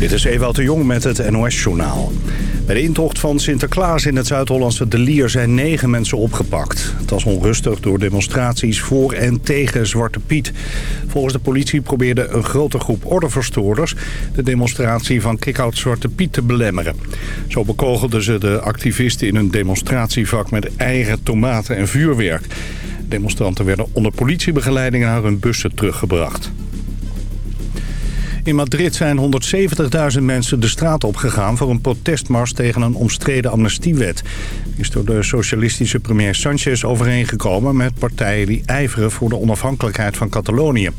Dit is Ewout de Jong met het NOS-journaal. Bij de intocht van Sinterklaas in het Zuid-Hollandse De Lier zijn negen mensen opgepakt. Het was onrustig door demonstraties voor en tegen Zwarte Piet. Volgens de politie probeerde een grote groep ordeverstoorders... de demonstratie van kick-out Zwarte Piet te belemmeren. Zo bekogelden ze de activisten in een demonstratievak met eigen tomaten en vuurwerk. Demonstranten werden onder politiebegeleiding naar hun bussen teruggebracht. In Madrid zijn 170.000 mensen de straat opgegaan voor een protestmars tegen een omstreden amnestiewet. is door de socialistische premier Sanchez overeengekomen met partijen die ijveren voor de onafhankelijkheid van Catalonië.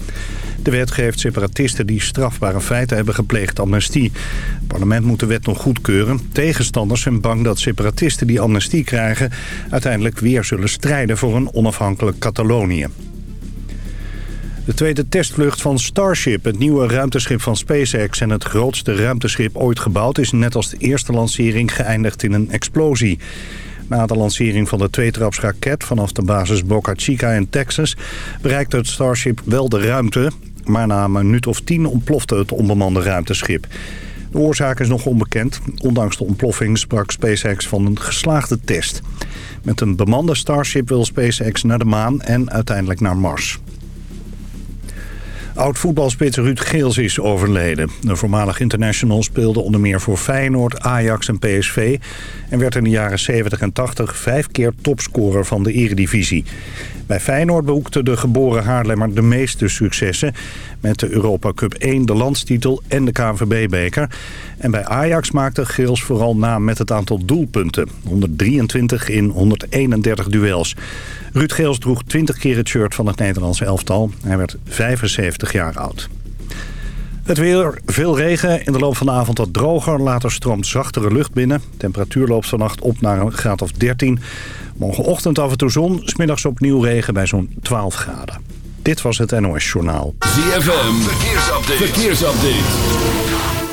De wet geeft separatisten die strafbare feiten hebben gepleegd amnestie. Het parlement moet de wet nog goedkeuren. Tegenstanders zijn bang dat separatisten die amnestie krijgen... uiteindelijk weer zullen strijden voor een onafhankelijk Catalonië. De tweede testvlucht van Starship, het nieuwe ruimteschip van SpaceX... en het grootste ruimteschip ooit gebouwd... is net als de eerste lancering geëindigd in een explosie. Na de lancering van de tweetrapsraket vanaf de basis Boca Chica in Texas... bereikte het Starship wel de ruimte... maar na een minuut of tien ontplofte het onbemande ruimteschip. De oorzaak is nog onbekend. Ondanks de ontploffing sprak SpaceX van een geslaagde test. Met een bemande Starship wil SpaceX naar de maan en uiteindelijk naar Mars. Oud-voetbalspits Ruud Geels is overleden. De voormalig international speelde onder meer voor Feyenoord, Ajax en PSV... en werd in de jaren 70 en 80 vijf keer topscorer van de eredivisie. Bij Feyenoord behoekte de geboren Haarlemmer de meeste successen... met de Europa Cup 1, de landstitel en de KNVB-beker. En bij Ajax maakte Geels vooral naam met het aantal doelpunten. 123 in 131 duels. Ruud Geels droeg 20 keer het shirt van het Nederlandse elftal. Hij werd 75 jaar oud. Het weer, veel regen. In de loop van de avond wat droger. Later stroomt zachtere lucht binnen. Temperatuur loopt vannacht op naar een graad of 13. Morgenochtend af en toe zon. Smiddags opnieuw regen bij zo'n 12 graden. Dit was het NOS Journaal. ZFM, verkeersupdate.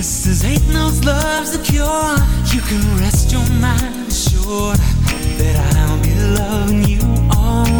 Just as hate knows love's the cure, you can rest your mind assured that I'll be loving you always.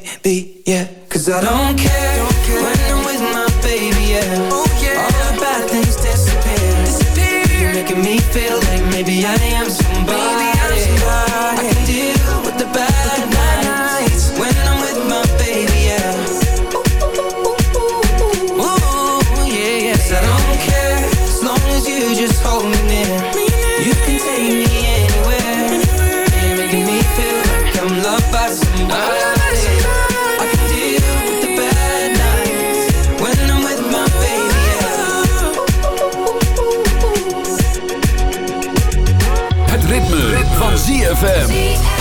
van ZFM.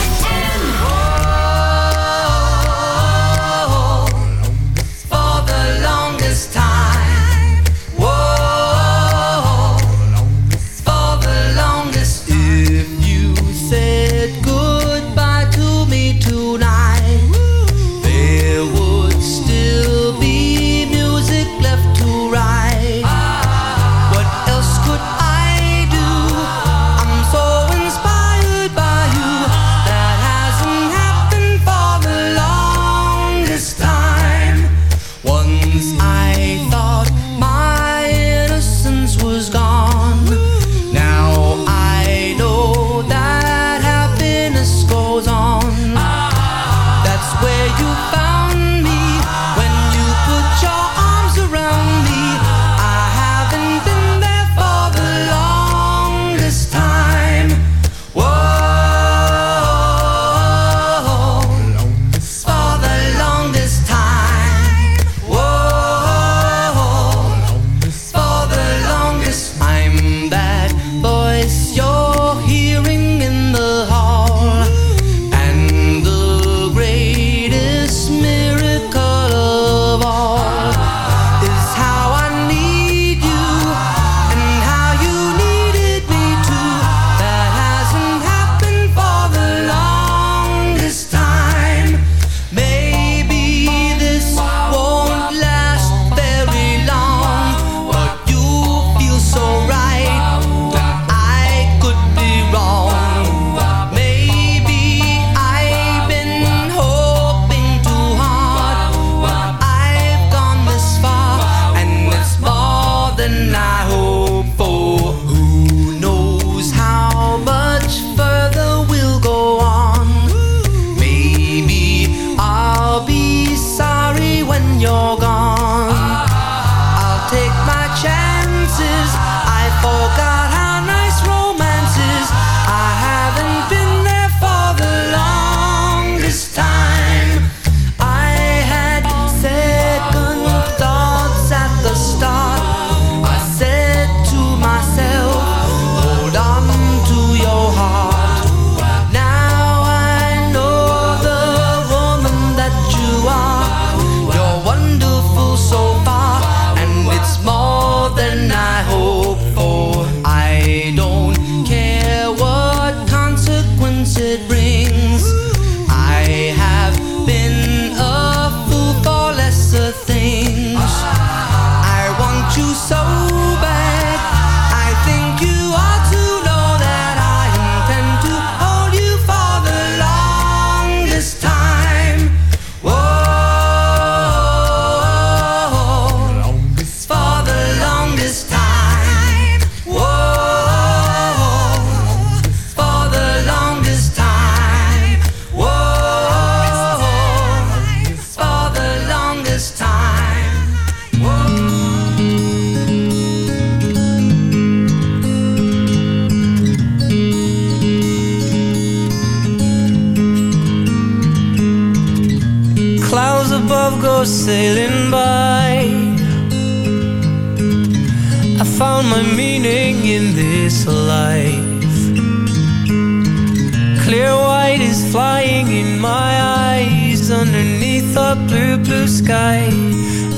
flying in my eyes underneath a blue, blue sky.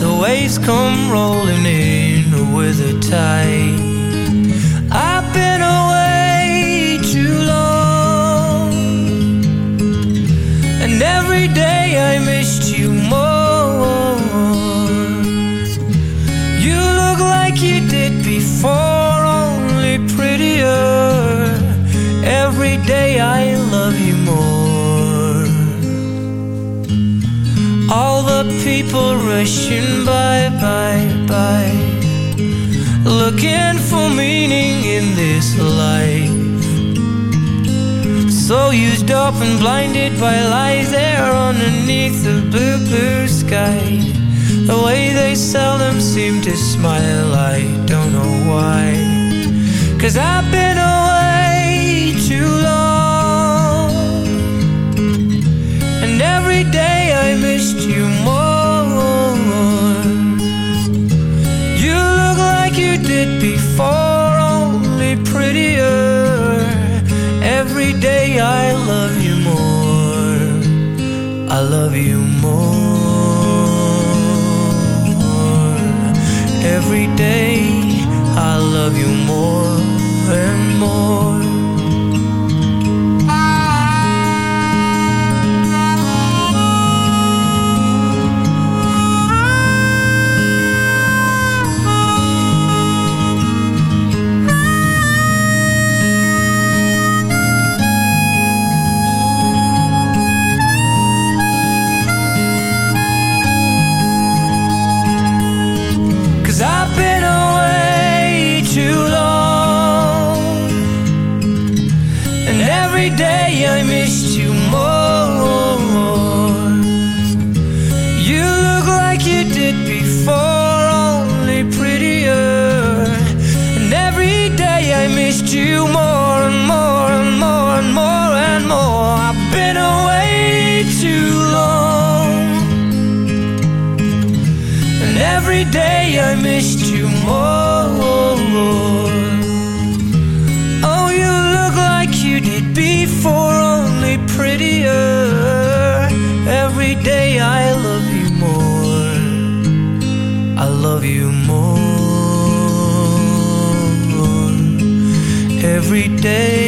The waves come rolling in with a tide. wishing bye, bye, bye. Looking for meaning in this life. So used up and blinded by lies there underneath the blue, blue sky. The way they seldom seem to smile, I don't know why. Cause I've been amor. every day.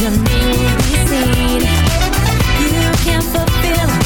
Your name will be seen. You can fulfill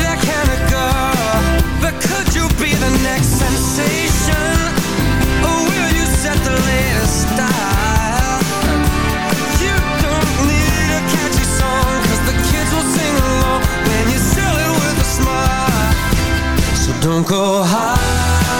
be the next sensation? Or will you set the latest style? You don't need a catchy the kids will sing along you sell it with a smile. So don't go high.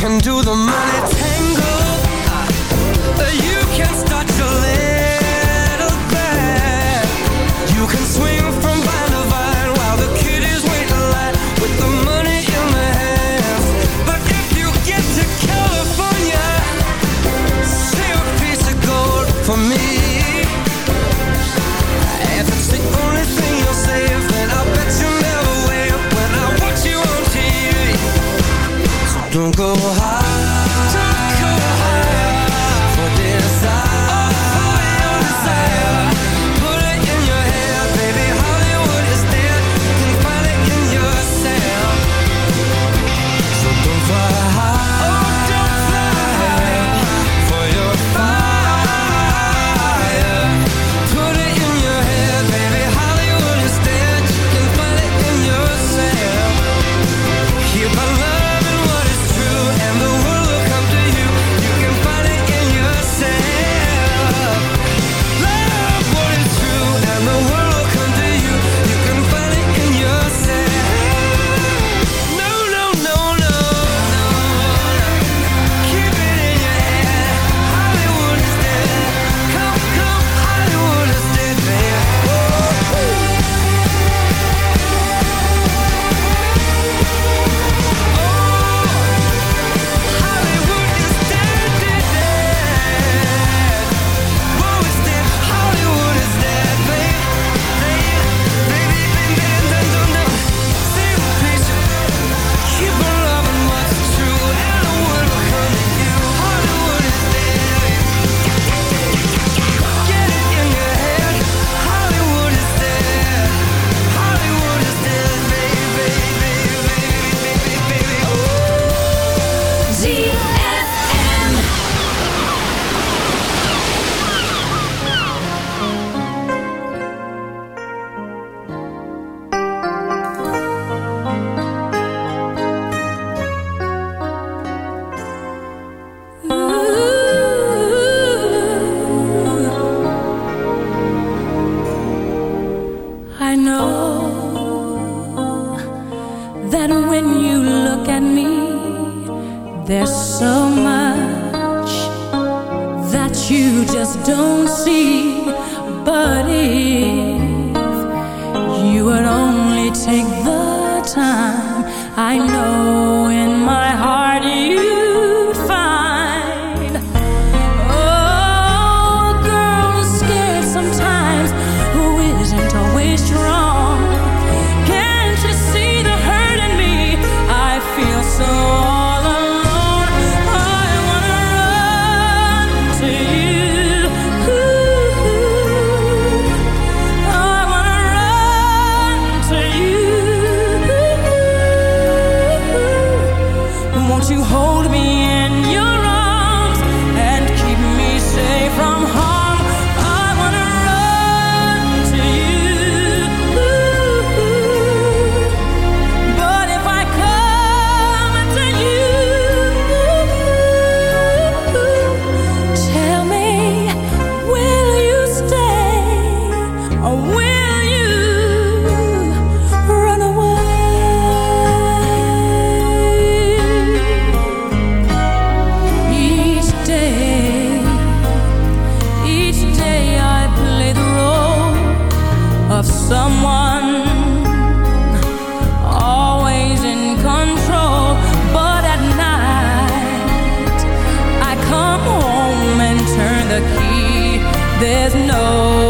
can do the money tango. You can start your little band You can swing from vine to vine While the kiddies wait in light With the money in their hands. But if you get to California Say a piece of gold for me. There's nobody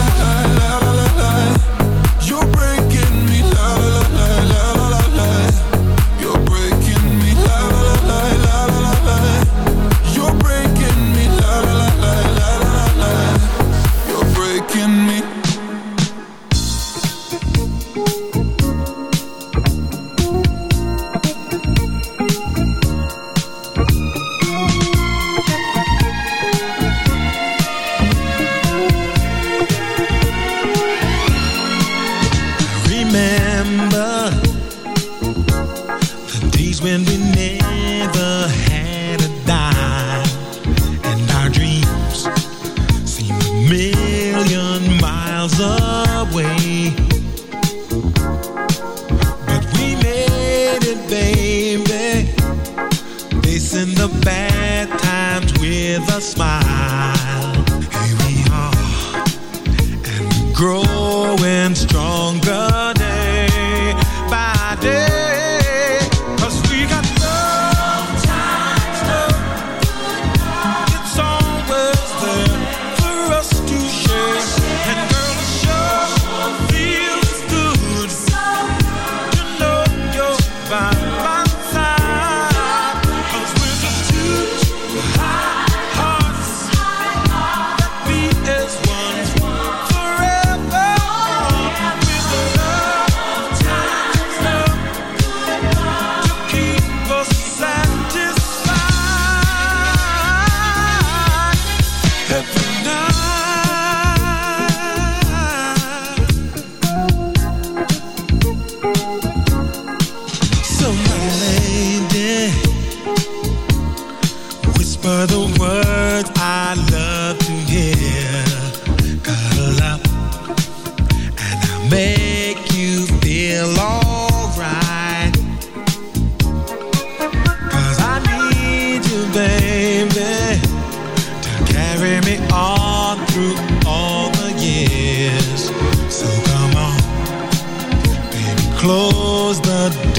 Close the door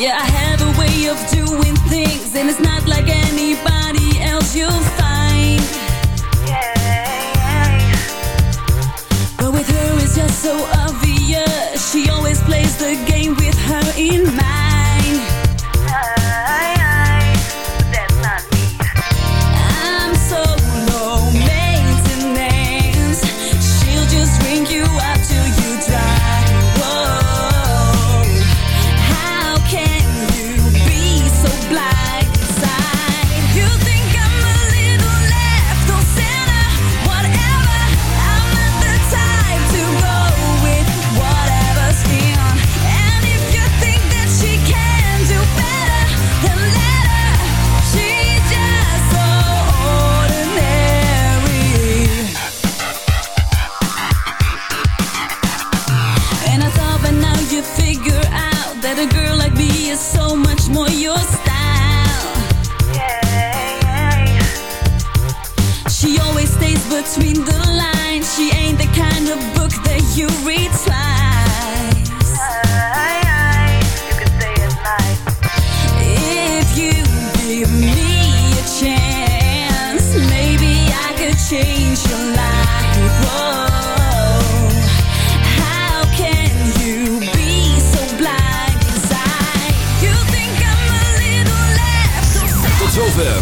Yeah, I have a way of doing things, and it's not like anybody else you'll find. But with her, it's just so obvious. She always plays the game with her in mind.